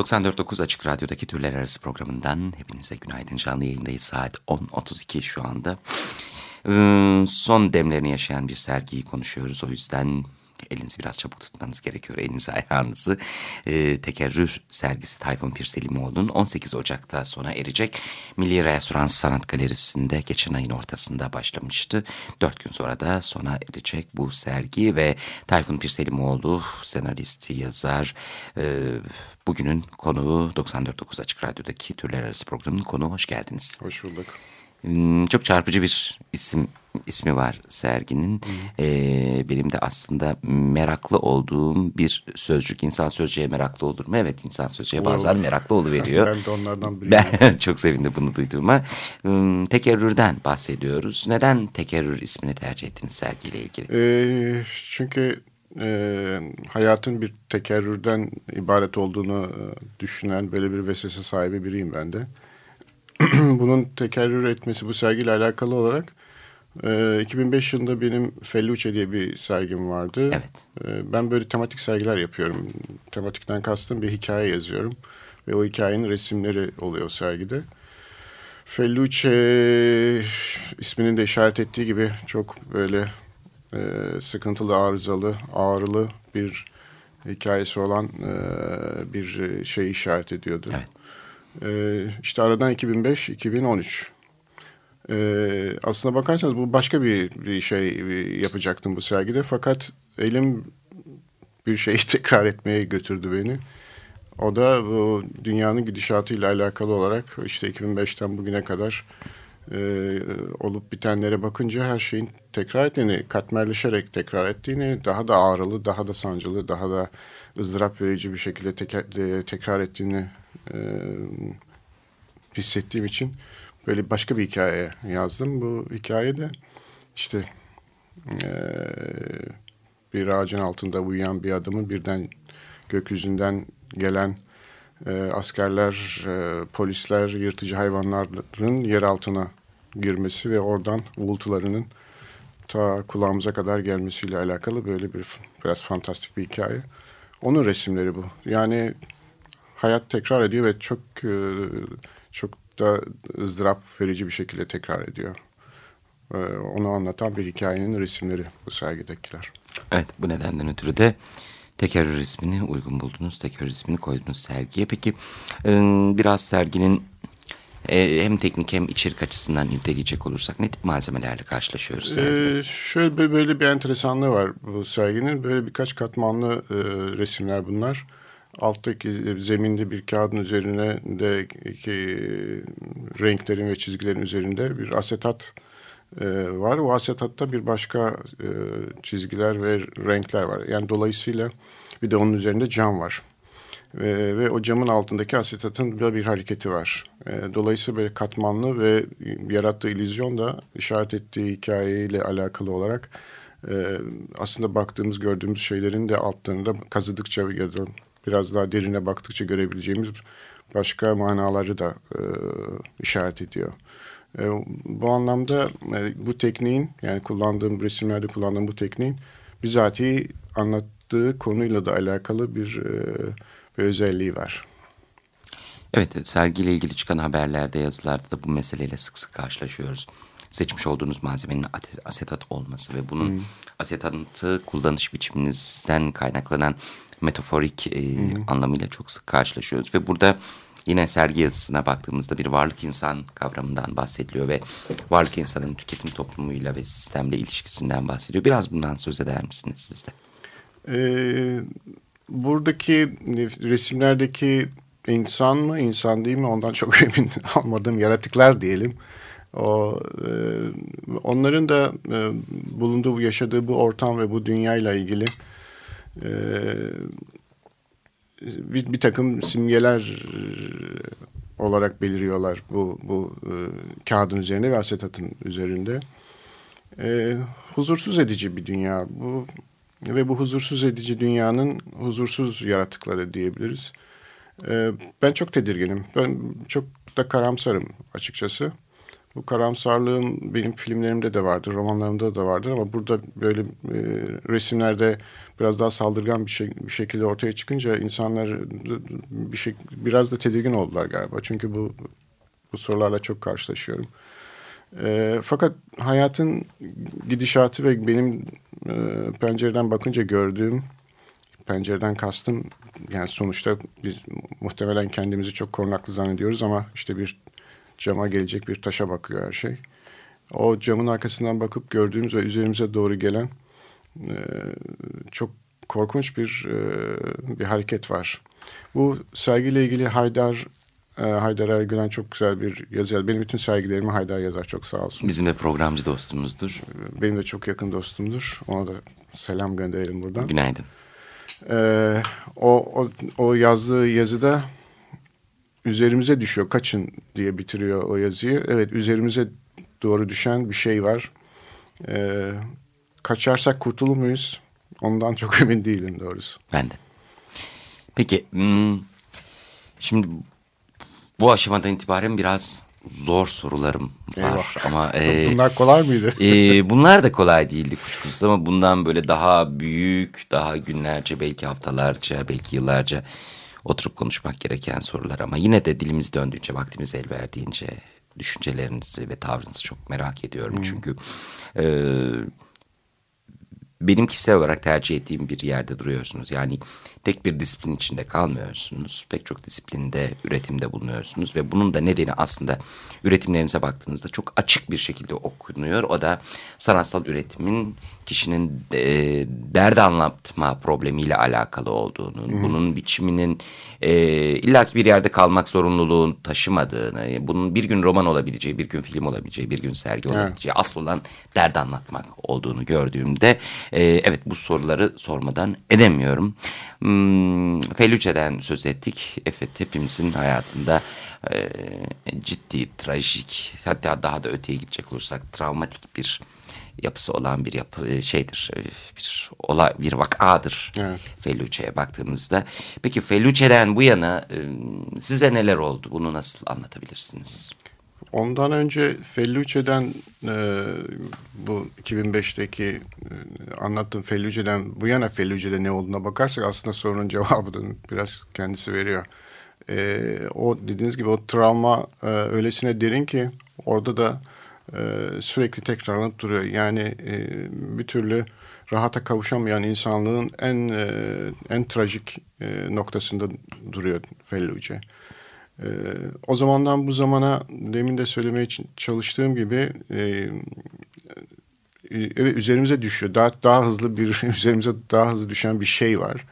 94.9 Açık Radyo'daki Türler Arası programından hepinize günaydın. Canlı yayındayız saat 10.32 şu anda. Ee, son demlerini yaşayan bir sergiyi konuşuyoruz. O yüzden elinizi biraz çabuk tutmanız gerekiyor. Elinizi ayağınızı. E, tekerrür sergisi Tayfun Pirselimoğlu'nun 18 Ocak'ta sona erecek. Milli Reasürans Sanat Galerisi'nde geçen ayın ortasında başlamıştı. Dört gün sonra da sona erecek bu sergi ve Tayfun Pirselimoğlu senarist, yazar, e, bugünün konuğu 94.9 Açık Radyo'daki Türler Arası programının konuğu. Hoş geldiniz. Hoş bulduk. Hmm, çok çarpıcı bir isim ismi var serginin. Ee, benim de aslında meraklı olduğum bir sözcük. İnsan sözcüğe meraklı olur mu? Evet insan sözcüğe bazen meraklı oluveriyor. ben de onlardan biriyim. Ben çok sevindim bunu duyduğuma. Hmm, tekerrürden bahsediyoruz. Neden tekerrür ismini tercih ettiniz sergiyle ilgili? Ee, çünkü e, hayatın bir tekerrürden ibaret olduğunu e, düşünen böyle bir vesvese sahibi biriyim ben de. Bunun tekerrür etmesi bu sergiyle alakalı olarak e, 2005 yılında benim Felluce diye bir sergim vardı. Evet. E, ben böyle tematik sergiler yapıyorum. Tematikten kastım bir hikaye yazıyorum. Ve o hikayenin resimleri oluyor sergide. Felluce isminin de işaret ettiği gibi çok böyle e, sıkıntılı, arızalı, ağrılı bir hikayesi olan e, bir şey işaret ediyordu. Evet. E, işte aradan 2005-2013. E, aslına bakarsanız bu başka bir, bir şey yapacaktım bu sergide. Fakat elim bir şeyi tekrar etmeye götürdü beni. O da bu dünyanın gidişatıyla alakalı olarak işte 2005'ten bugüne kadar e, olup bitenlere bakınca her şeyin tekrar ettiğini, katmerleşerek tekrar ettiğini, daha da ağrılı, daha da sancılı, daha da ızdırap verici bir şekilde e, tekrar ettiğini e, hissettiğim için böyle başka bir hikaye yazdım. Bu hikayede işte e, bir ağacın altında uyuyan bir adamın birden gökyüzünden gelen e, askerler, e, polisler, yırtıcı hayvanların yer altına girmesi ve oradan uğultularının ta kulağımıza kadar gelmesiyle alakalı böyle bir biraz fantastik bir hikaye. Onun resimleri bu. Yani hayat tekrar ediyor ve çok e, çok da ızdırap verici bir şekilde tekrar ediyor. E, onu anlatan bir hikayenin resimleri bu sergidekiler. Evet bu nedenden ötürü de tekerrür ismini uygun buldunuz. Tekerrür ismini koydunuz sergiye. Peki biraz serginin hem teknik hem içerik açısından irdeleyecek olursak ne tip malzemelerle karşılaşıyoruz? Ee, şöyle böyle bir enteresanlığı var bu serginin. Böyle birkaç katmanlı e, resimler bunlar. Alttaki zeminde bir kağıdın üzerine de ki, renklerin ve çizgilerin üzerinde bir asetat e, var. O asetatta bir başka e, çizgiler ve renkler var. Yani dolayısıyla bir de onun üzerinde cam var. E, ve o camın altındaki asetatın böyle bir hareketi var. E, dolayısıyla böyle katmanlı ve yarattığı illüzyon da işaret ettiği hikayeyle alakalı olarak e, aslında baktığımız, gördüğümüz şeylerin de altlarında kazıdıkça ya da biraz daha derine baktıkça görebileceğimiz başka manaları da e, işaret ediyor. E, bu anlamda e, bu tekniğin yani kullandığım resimlerde kullandığım bu tekniğin bizatihi anlattığı konuyla da alakalı bir, e, bir özelliği var. Evet sergiyle ilgili çıkan haberlerde yazılarda da bu meseleyle sık sık karşılaşıyoruz. Seçmiş olduğunuz malzemenin asetat olması ve bunun hmm. asetatı kullanış biçiminizden kaynaklanan metaforik e, hmm. anlamıyla çok sık karşılaşıyoruz. Ve burada Yine sergi yazısına baktığımızda bir varlık insan kavramından bahsediliyor ve varlık insanın tüketim toplumuyla ve sistemle ilişkisinden bahsediyor. Biraz bundan söz eder misiniz siz de? Ee, buradaki resimlerdeki insan mı insan değil mi ondan çok emin olmadığım yaratıklar diyelim. O e, onların da e, bulunduğu yaşadığı bu ortam ve bu dünyayla ilgili e, bir, bir takım simgeler olarak beliriyorlar bu, bu e, kağıdın üzerinde ve asetatın üzerinde. E, huzursuz edici bir dünya bu ve bu huzursuz edici dünyanın huzursuz yaratıkları diyebiliriz. E, ben çok tedirginim. Ben çok da karamsarım açıkçası. Bu karamsarlığım benim filmlerimde de vardır, romanlarımda da vardır ama burada böyle e, resimlerde biraz daha saldırgan bir, şey, bir şekilde ortaya çıkınca insanlar bir şey biraz da tedirgin oldular galiba. Çünkü bu bu sorularla çok karşılaşıyorum. E, fakat hayatın gidişatı ve benim e, pencereden bakınca gördüğüm pencereden kastım yani sonuçta biz muhtemelen kendimizi çok korunaklı zannediyoruz ama işte bir cama gelecek bir taşa bakıyor her şey. O camın arkasından bakıp gördüğümüz ve üzerimize doğru gelen e, çok korkunç bir e, bir hareket var. Bu sergiyle ilgili Haydar e, Haydar Ergülen çok güzel bir yazı. Benim bütün sergilerimi Haydar yazar çok sağ olsun. Bizim de programcı dostumuzdur. Benim de çok yakın dostumdur. Ona da selam gönderelim buradan. Günaydın. Ee, o, o, o yazdığı yazıda üzerimize düşüyor kaçın diye bitiriyor o yazıyı. Evet üzerimize doğru düşen bir şey var. Ee, kaçarsak kurtulur muyuz? Ondan çok emin değilim doğrusu. Ben de. Peki hmm, şimdi bu aşamadan itibaren biraz zor sorularım var Eyvah. ama e, bunlar kolay mıydı? e, bunlar da kolay değildi kuşkusuz ama bundan böyle daha büyük, daha günlerce belki haftalarca, belki yıllarca oturup konuşmak gereken sorular ama yine de dilimiz döndüğünce, vaktimiz el verdiğince düşüncelerinizi ve tavrınızı çok merak ediyorum. Hmm. Çünkü e, benim kişisel olarak tercih ettiğim bir yerde duruyorsunuz. Yani tek bir disiplin içinde kalmıyorsunuz. Pek çok disiplinde, üretimde bulunuyorsunuz ve bunun da nedeni aslında üretimlerinize baktığınızda çok açık bir şekilde okunuyor. O da sanatsal üretimin kişinin e, derdi anlatma problemiyle alakalı olduğunu, hmm. bunun biçiminin e, illaki bir yerde kalmak zorunluluğun taşımadığını, bunun bir gün roman olabileceği, bir gün film olabileceği, bir gün sergi olabileceği, evet. asıl olan derdi anlatmak olduğunu gördüğümde e, evet bu soruları sormadan edemiyorum. Hmm, Felüce'den söz ettik. Evet hepimizin hayatında e, ciddi, trajik hatta daha da öteye gidecek olursak travmatik bir yapısı olan bir yapı e, şeydir. E, bir olay bir vakadır. Evet. Felluce'ye baktığımızda. Peki Felluce'den bu yana e, size neler oldu? Bunu nasıl anlatabilirsiniz? Ondan önce Felluce'den e, bu 2005'teki e, anlattığım Felluce'den bu yana Felluce'de ne olduğuna bakarsak aslında sorunun cevabını biraz kendisi veriyor. E, o dediğiniz gibi o travma e, öylesine derin ki orada da e, sürekli tekrarlanıp duruyor. Yani e, bir türlü rahata kavuşamayan insanlığın en e, en trajik e, noktasında duruyor Felluce. E, o zamandan bu zamana demin de söylemeye çalıştığım gibi e, e, evet üzerimize düşüyor. Daha daha hızlı bir üzerimize daha hızlı düşen bir şey var.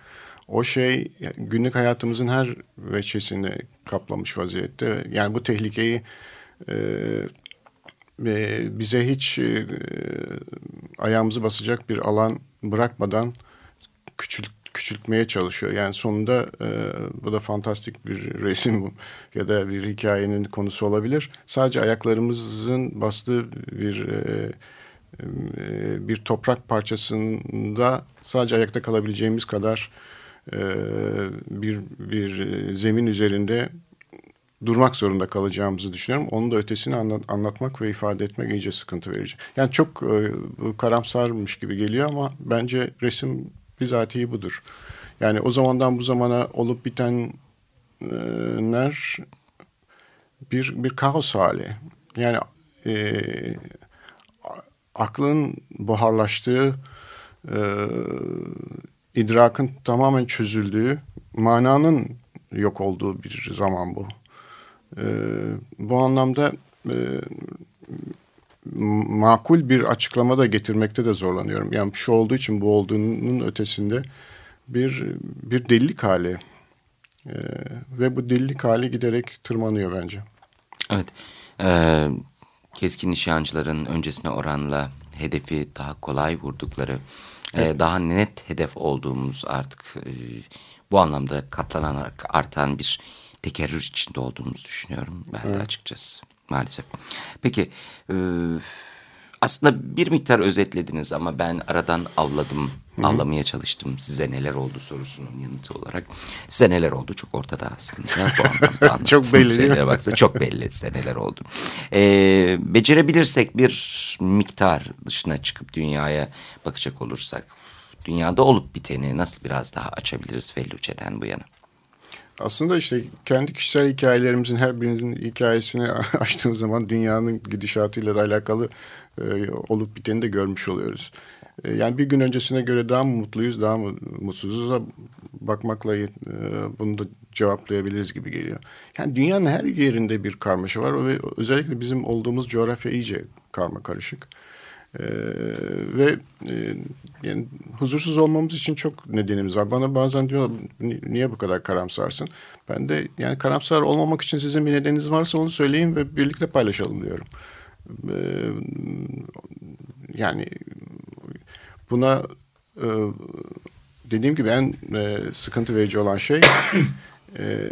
O şey günlük hayatımızın her veçesini kaplamış vaziyette. Yani bu tehlikeyi e, bize hiç e, ayağımızı basacak bir alan bırakmadan küçült, küçültmeye çalışıyor. Yani sonunda e, bu da fantastik bir resim ya da bir hikayenin konusu olabilir. Sadece ayaklarımızın bastığı bir e, e, bir toprak parçasında sadece ayakta kalabileceğimiz kadar e, bir bir zemin üzerinde durmak zorunda kalacağımızı düşünüyorum. Onun da ötesini anlat, anlatmak ve ifade etmek iyice sıkıntı verici. Yani çok e, karamsarmış gibi geliyor ama bence resim bizatihi budur. Yani o zamandan bu zamana olup bitenler bir bir kaos hali. Yani e, aklın buharlaştığı, e, idrakın tamamen çözüldüğü, mananın yok olduğu bir zaman bu. E, bu anlamda e, makul bir açıklama da getirmekte de zorlanıyorum. Yani şu olduğu için bu olduğunun ötesinde bir bir delilik hali e, ve bu delilik hali giderek tırmanıyor bence. Evet. Ee, keskin nişancıların öncesine oranla hedefi daha kolay vurdukları, evet. e, daha net hedef olduğumuz artık e, bu anlamda katlanarak artan bir tekerrür içinde olduğumuzu düşünüyorum ben evet. de açıkçası maalesef. Peki e, aslında bir miktar özetlediniz ama ben aradan avladım, Hı -hı. avlamaya çalıştım. Size neler oldu sorusunun yanıtı olarak. Size neler oldu çok ortada aslında. Bu çok belli değil mi? Baksa çok belli size neler oldu. Ee, becerebilirsek bir miktar dışına çıkıp dünyaya bakacak olursak... ...dünyada olup biteni nasıl biraz daha açabiliriz Felluce'den bu yana? Aslında işte kendi kişisel hikayelerimizin her birinizin hikayesini açtığımız zaman dünyanın gidişatıyla da alakalı e, olup biteni de görmüş oluyoruz. E, yani bir gün öncesine göre daha mı mutluyuz, daha mı mutsuzuz bakmakla e, bunu da cevaplayabiliriz gibi geliyor. Yani dünyanın her yerinde bir karmaşa var ve özellikle bizim olduğumuz coğrafya iyice karma karışık. Ee, ve e, yani huzursuz olmamız için çok nedenimiz var. Bana bazen diyor niye bu kadar karamsarsın? Ben de yani karamsar olmamak için sizin bir nedeniniz varsa onu söyleyin ve birlikte paylaşalım diyorum. Ee, yani buna e, dediğim gibi en e, sıkıntı verici olan şey e,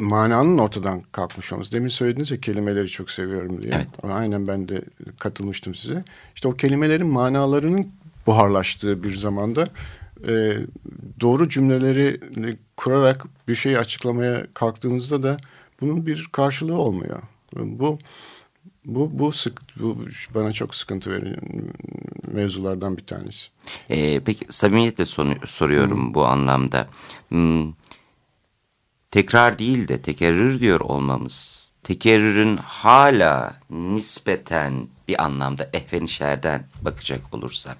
mananın ortadan kalkmış olması. Demin söylediniz ya kelimeleri çok seviyorum diye. Evet. Aynen ben de katılmıştım size. İşte o kelimelerin manalarının buharlaştığı bir zamanda e, doğru cümleleri kurarak bir şeyi açıklamaya kalktığınızda da bunun bir karşılığı olmuyor. Bu bu bu sık bu bana çok sıkıntı veren mevzulardan bir tanesi. Ee, peki samimiyetle soruyorum hmm. bu anlamda. Hmm, tekrar değil de tekerrür diyor olmamız, tekerrürün hala nispeten bir anlamda ehvenişerden bakacak olursak,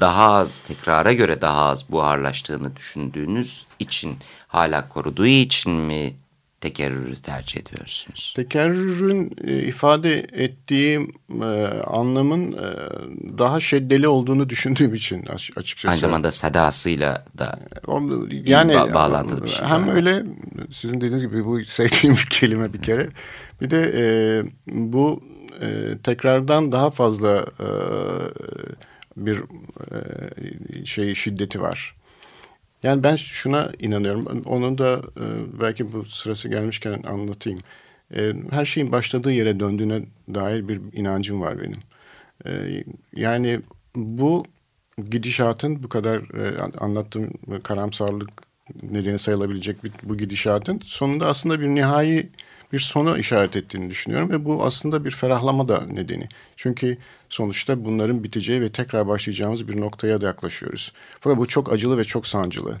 daha az tekrara göre daha az buharlaştığını düşündüğünüz için hala koruduğu için mi tekerrürü tercih ediyorsunuz? Tekerrürün e, ifade ettiği e, anlamın e, daha şeddeli olduğunu düşündüğüm için açıkçası. Aynı zamanda sadasıyla da yani ba bağlantılı bir şey. Hem var. öyle sizin dediğiniz gibi bu sevdiğim bir kelime bir kere. Bir de e, bu e, tekrardan daha fazla e, bir e, şey şiddeti var. Yani ben şuna inanıyorum. Onu da e, belki bu sırası gelmişken anlatayım. E, her şeyin başladığı yere döndüğüne dair bir inancım var benim. E, yani bu gidişatın bu kadar e, anlattığım karamsarlık nedeni sayılabilecek bir, bu gidişatın sonunda aslında bir nihai bir sonu işaret ettiğini düşünüyorum ve bu aslında bir ferahlama da nedeni. Çünkü sonuçta bunların biteceği ve tekrar başlayacağımız bir noktaya da yaklaşıyoruz. Fakat bu çok acılı ve çok sancılı.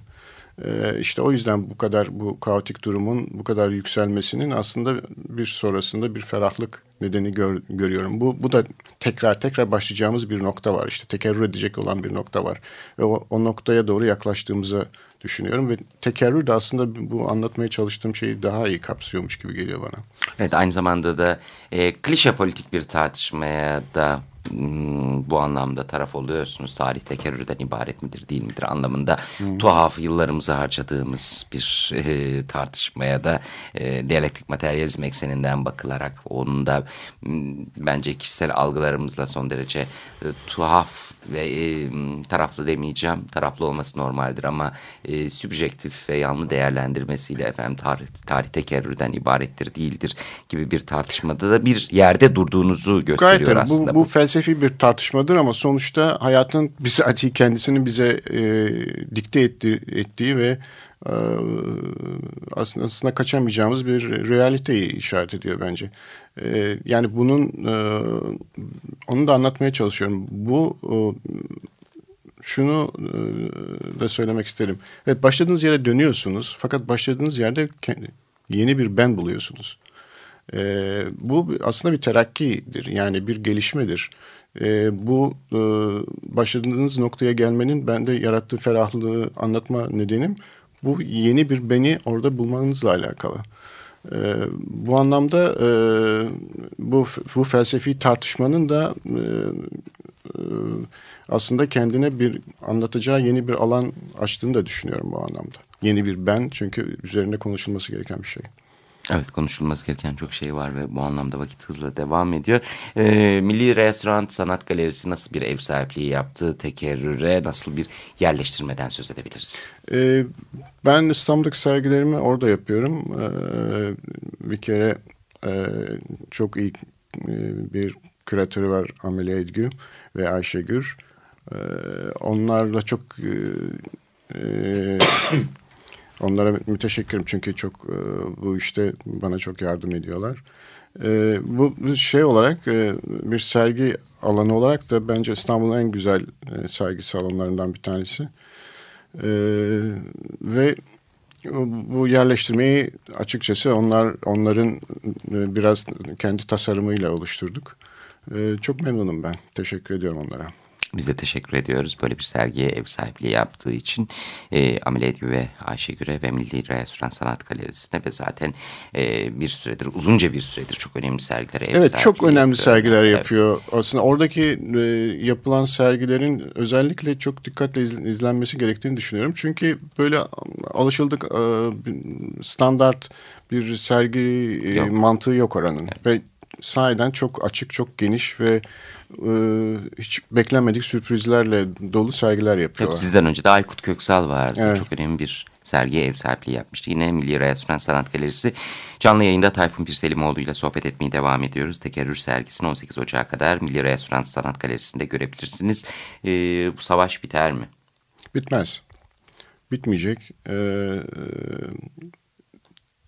Ee, işte o yüzden bu kadar bu kaotik durumun bu kadar yükselmesinin aslında bir sonrasında bir ferahlık nedeni gör, görüyorum. Bu, bu da tekrar tekrar başlayacağımız bir nokta var. İşte tekerrür edecek olan bir nokta var. Ve o, o noktaya doğru yaklaştığımızı düşünüyorum ve tekerrür de aslında bu anlatmaya çalıştığım şeyi daha iyi kapsıyormuş gibi geliyor bana. Evet aynı zamanda da e, klişe politik bir tartışmaya da bu anlamda taraf oluyorsunuz. Tarih tekerrürden ibaret midir değil midir anlamında hmm. tuhaf yıllarımızı harcadığımız bir e, tartışmaya da e, diyalektik materyalizm ekseninden bakılarak onun da hmm, bence kişisel algılarımızla son derece e, tuhaf ve e, taraflı demeyeceğim. Taraflı olması normaldir ama e, sübjektif ve yanlı değerlendirmesiyle efendim tarih, tarih tekerrürden ibarettir değildir gibi bir tartışmada da bir yerde durduğunuzu gösteriyor Gayet aslında. Bu, bu felsefi bir tartışmadır ama sonuçta hayatın bizatihi kendisinin bize e, dikte etti, ettiği ve e, aslında, aslında kaçamayacağımız bir realiteyi işaret ediyor bence. E, yani bunun e, onu da anlatmaya çalışıyorum. Bu e, şunu da söylemek isterim. Evet başladığınız yere dönüyorsunuz fakat başladığınız yerde yeni bir ben buluyorsunuz. E, bu aslında bir terakkidir yani bir gelişmedir. E, bu e, başladığınız noktaya gelmenin bende yarattığı ferahlığı anlatma nedenim bu yeni bir beni orada bulmanızla alakalı. E, bu anlamda e, bu, bu felsefi tartışmanın da e, e, aslında kendine bir anlatacağı yeni bir alan açtığını da düşünüyorum bu anlamda. Yeni bir ben çünkü üzerine konuşulması gereken bir şey. Evet konuşulması gereken çok şey var ve bu anlamda vakit hızla devam ediyor. E, Milli Restoran Sanat Galerisi nasıl bir ev sahipliği yaptı? Tekerrüre nasıl bir yerleştirmeden söz edebiliriz? E, ben İstanbul'daki sergilerimi orada yapıyorum. E, bir kere e, çok iyi e, bir küratörü var Amelie Edgü ve Ayşe Gür. E, onlarla çok... E, e, Onlara müteşekkirim çünkü çok e, bu işte bana çok yardım ediyorlar. E, bu şey olarak e, bir sergi alanı olarak da bence İstanbul'un en güzel sergi salonlarından bir tanesi. Ve bu yerleştirmeyi açıkçası onlar onların biraz kendi tasarımıyla oluşturduk. Çok memnunum ben. Teşekkür ediyorum onlara. Biz de teşekkür ediyoruz böyle bir sergiye ev sahipliği yaptığı için e, Amile ve Ayşegül'e ve Milli Restoran Sanat Galerisi'ne ve zaten e, bir süredir uzunca bir süredir çok önemli sergilere ev Evet çok önemli yapıyor. sergiler evet. yapıyor. Aslında oradaki e, yapılan sergilerin özellikle çok dikkatle izlenmesi gerektiğini düşünüyorum. Çünkü böyle alışıldık e, standart bir sergi e, yok. mantığı yok oranın. Evet. Ve sahiden çok açık, çok geniş ve e, hiç beklenmedik sürprizlerle dolu sergiler yapıyorlar. Tabii sizden önce de Aykut Köksal vardı. Evet. Çok önemli bir sergiye ev sahipliği yapmıştı. Yine Milli Restoran Sanat Galerisi canlı yayında Tayfun Pirselimoğlu ile sohbet etmeye devam ediyoruz. Tekerrür sergisini 18 Ocağı kadar Milli Restoran Sanat Galerisi'nde görebilirsiniz. Ee, bu savaş biter mi? Bitmez. Bitmeyecek. Ee,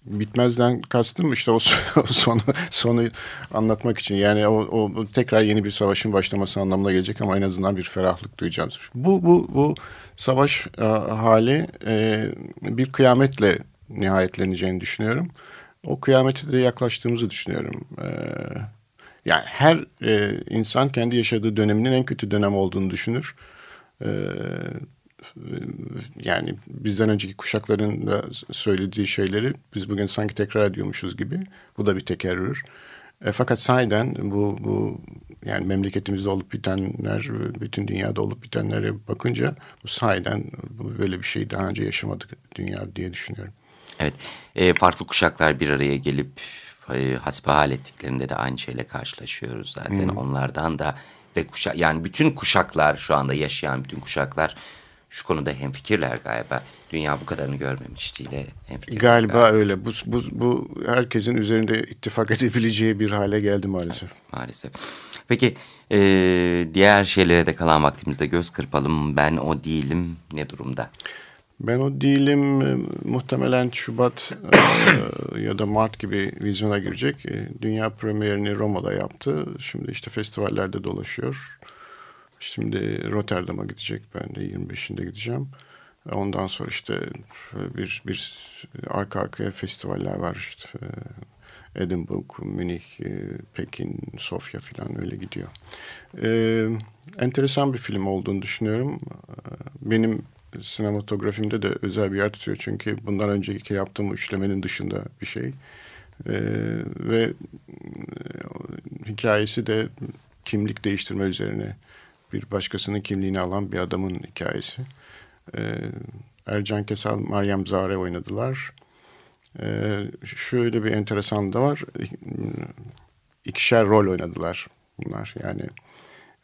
bitmezden kastım işte o, o sonu, sonu anlatmak için. Yani o, o tekrar yeni bir savaşın başlaması anlamına gelecek ama en azından bir ferahlık duyacağız. Bu bu bu savaş e, hali e, bir kıyametle nihayetleneceğini düşünüyorum. O kıyamete de yaklaştığımızı düşünüyorum. E, yani her e, insan kendi yaşadığı döneminin en kötü dönem olduğunu düşünür. E, yani bizden önceki kuşakların da söylediği şeyleri biz bugün sanki tekrar ediyormuşuz gibi. Bu da bir tekerrür. E, fakat sahiden bu, bu yani memleketimizde olup bitenler, bütün dünyada olup bitenlere bakınca bu sahiden bu böyle bir şey daha önce yaşamadık dünya diye düşünüyorum. Evet, e, farklı kuşaklar bir araya gelip e, hasbihal ettiklerinde de aynı şeyle karşılaşıyoruz zaten. Hmm. Onlardan da ve kuşak yani bütün kuşaklar şu anda yaşayan bütün kuşaklar şu konuda hemfikirler galiba. Dünya bu kadarını görmemiştiyle hemfikirler. Galiba, galiba öyle. Bu, bu, bu herkesin üzerinde ittifak edebileceği bir hale geldi maalesef. Evet, maalesef. Peki e, diğer şeylere de kalan vaktimizde göz kırpalım. Ben o değilim ne durumda? Ben o değilim e, muhtemelen Şubat e, ya da Mart gibi vizyona girecek. E, dünya premierini Roma'da yaptı. Şimdi işte festivallerde dolaşıyor. Şimdi Rotterdam'a gidecek. Ben de 25'inde gideceğim. Ondan sonra işte bir, bir arka arkaya festivaller var. İşte Edinburgh, Münih, Pekin, Sofya falan öyle gidiyor. Ee, enteresan bir film olduğunu düşünüyorum. Benim sinematografimde de özel bir yer tutuyor. Çünkü bundan önceki yaptığım üçlemenin dışında bir şey. Ee, ve hikayesi de kimlik değiştirme üzerine bir başkasının kimliğini alan bir adamın hikayesi. Ee, Ercan Kesal, Meryem Zare oynadılar. Ee, şöyle bir enteresan da var. İkişer rol oynadılar bunlar. Yani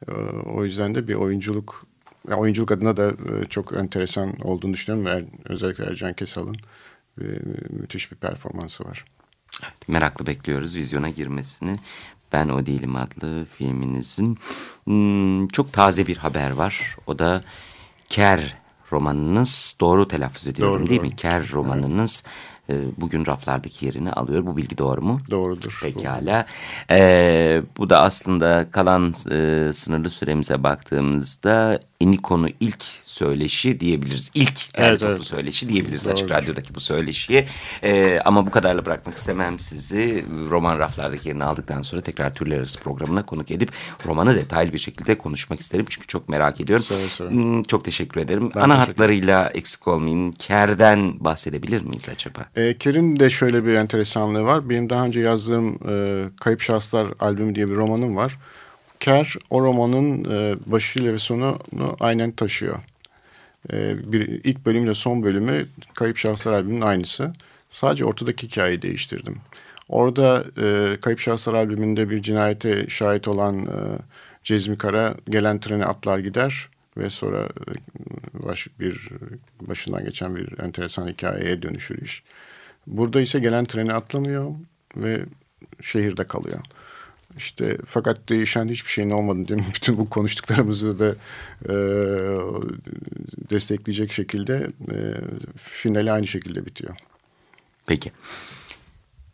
e, o yüzden de bir oyunculuk yani oyunculuk adına da e, çok enteresan olduğunu düşünüyorum. Ve özellikle Ercan Kesal'ın e, müthiş bir performansı var. Evet, meraklı bekliyoruz vizyona girmesini. Ben O Değilim adlı filminizin hmm, çok taze bir haber var. O da Ker romanınız doğru telaffuz ediyorum doğru, değil doğru. mi? Ker romanınız evet. bugün raflardaki yerini alıyor. Bu bilgi doğru mu? Doğrudur. Pekala. E, bu da aslında kalan e, sınırlı süremize baktığımızda Eniko'nu ilk söyleşi diyebiliriz. İlk evet, evet. söyleşi diyebiliriz Doğru. Açık Radyo'daki bu söyleşiyi. Ee, ama bu kadarla bırakmak istemem sizi. Roman raflardaki yerini aldıktan sonra tekrar Türler Arası programına konuk edip romanı detaylı bir şekilde konuşmak isterim. Çünkü çok merak ediyorum. Söyle, söyle. Hmm, çok teşekkür ederim. Ben Ana teşekkür hatlarıyla eksik olmayın. Ker'den bahsedebilir miyiz acaba? E, Ker'in de şöyle bir enteresanlığı var. Benim daha önce yazdığım e, Kayıp Şahıslar albümü diye bir romanım var. Ker o romanın e, başıyla ve sonunu aynen taşıyor. E, bir ilk bölümle son bölümü Kayıp Şahıslar albümünün aynısı. Sadece ortadaki hikayeyi değiştirdim. Orada e, Kayıp Şahıslar albümünde bir cinayete şahit olan e, Cezmi Kara gelen trene atlar gider ve sonra e, baş, bir başından geçen bir enteresan hikayeye dönüşür iş. Burada ise gelen treni atlamıyor ve şehirde kalıyor. İşte fakat değişen hiçbir şeyin olmadı değil mi? Bütün bu konuştuklarımızı da e, destekleyecek şekilde e, finali aynı şekilde bitiyor. Peki.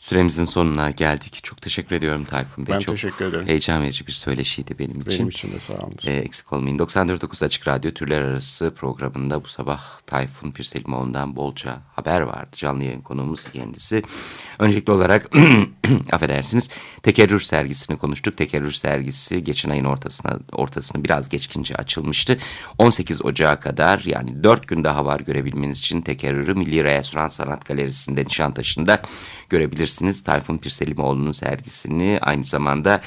Süremizin sonuna geldik. Çok teşekkür ediyorum Tayfun Bey. Ben Çok teşekkür ederim. heyecan verici bir söyleşiydi benim için. Benim için de sağ olun. Ee, eksik olmayın. 94.9 Açık Radyo Türler Arası programında bu sabah Tayfun Pirselimoğlu'ndan bolca haber vardı. Canlı yayın konuğumuz kendisi. Öncelikli olarak affedersiniz tekerrür sergisini konuştuk. Tekerrür sergisi geçen ayın ortasına ortasını biraz geçkince açılmıştı. 18 Ocağı kadar yani 4 gün daha var görebilmeniz için tekerrürü Milli Restoran Sanat Galerisi'nde Nişantaşı'nda görebilirsiniz. Tayfun Pirselimoğlu'nun sergisini aynı zamanda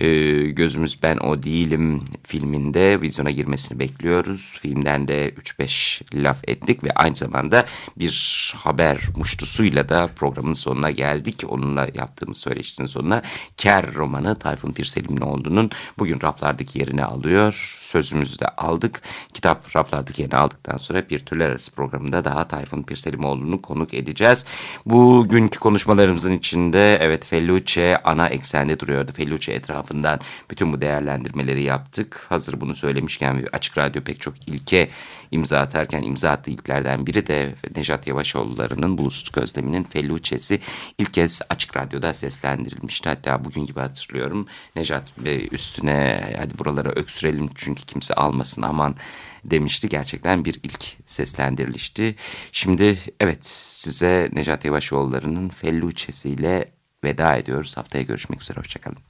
e, Gözümüz Ben O Değilim filminde vizyona girmesini bekliyoruz. Filmden de 3-5 laf ettik ve aynı zamanda bir haber muştusuyla da programın sonuna geldik. Onunla yaptığımız söyleşinin sonuna Ker romanı Tayfun Pirselimoğlu'nun bugün raflardaki yerini alıyor. Sözümüzü de aldık. Kitap raflardaki yerini aldıktan sonra bir türler arası programında daha Tayfun Pirselimoğlu'nu konuk edeceğiz. Bugünkü konuşmalarımızın içinde evet Felluce ana eksende duruyordu. Felluce etrafında tarafından bütün bu değerlendirmeleri yaptık. Hazır bunu söylemişken Açık Radyo pek çok ilke imza atarken imza attığı ilklerden biri de Nejat Yavaşoğulları'nın Bulutsuz Gözlemi'nin Felluçesi ilk kez Açık Radyo'da seslendirilmişti. Hatta bugün gibi hatırlıyorum Nejat Bey üstüne hadi buralara öksürelim çünkü kimse almasın aman demişti. Gerçekten bir ilk seslendirilişti. Şimdi evet size Nejat Yavaşoğulları'nın Felluçesi'yle veda ediyoruz. Haftaya görüşmek üzere. Hoşçakalın.